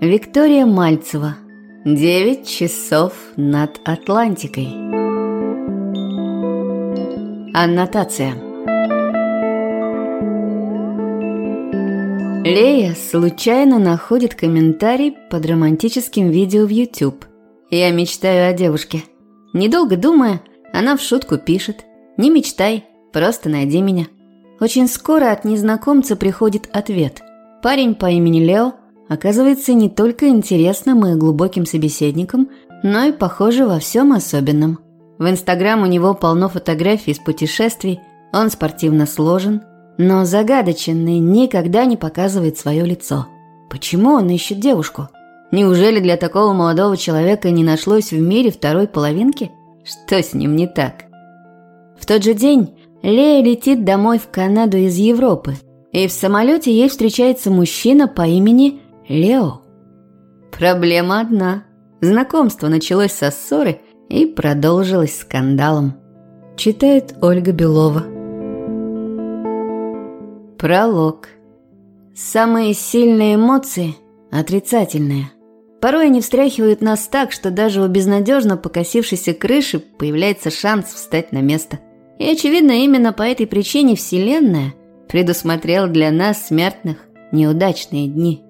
Виктория Мальцева. Девять часов над Атлантикой. Аннотация. Лея случайно находит комментарий под романтическим видео в YouTube. «Я мечтаю о девушке». Недолго думая, она в шутку пишет «Не мечтай, просто найди меня». Очень скоро от незнакомца приходит ответ. Парень по имени Лео – оказывается не только интересным и глубоким собеседником, но и, похоже, во всем особенном. В Инстаграм у него полно фотографий из путешествий, он спортивно сложен, но загадочен и никогда не показывает свое лицо. Почему он ищет девушку? Неужели для такого молодого человека не нашлось в мире второй половинки? Что с ним не так? В тот же день Лея летит домой в Канаду из Европы, и в самолете ей встречается мужчина по имени Лео. Проблема одна. Знакомство началось со ссоры и продолжилось скандалом. Читает Ольга Белова. Пролог. Самые сильные эмоции – отрицательные. Порой они встряхивают нас так, что даже у безнадежно покосившейся крыши появляется шанс встать на место. И, очевидно, именно по этой причине Вселенная предусмотрела для нас, смертных, неудачные дни –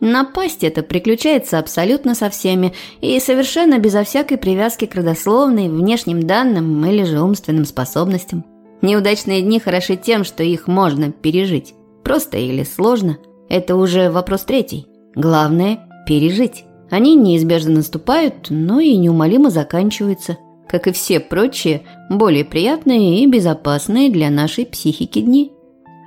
Напасть это приключается абсолютно со всеми и совершенно безо всякой привязки к родословной, внешним данным или же умственным способностям. Неудачные дни хороши тем, что их можно пережить. Просто или сложно – это уже вопрос третий. Главное – пережить. Они неизбежно наступают, но и неумолимо заканчиваются, как и все прочие, более приятные и безопасные для нашей психики дни.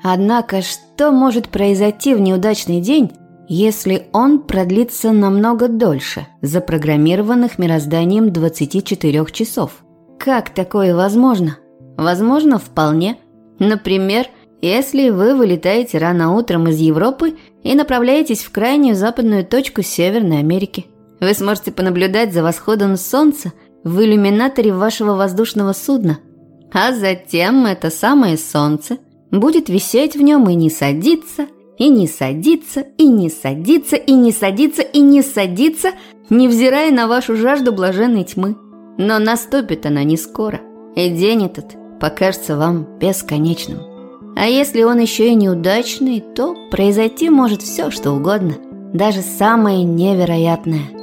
Однако, что может произойти в неудачный день, если он продлится намного дольше запрограммированных мирозданием 24 часов. Как такое возможно? Возможно, вполне. Например, если вы вылетаете рано утром из Европы и направляетесь в крайнюю западную точку Северной Америки. Вы сможете понаблюдать за восходом солнца в иллюминаторе вашего воздушного судна. А затем это самое солнце будет висеть в нем и не садиться – и не садится, и не садится, и не садится, и не садится, невзирая на вашу жажду блаженной тьмы. Но наступит она не скоро, и день этот покажется вам бесконечным. А если он еще и неудачный, то произойти может все, что угодно, даже самое невероятное –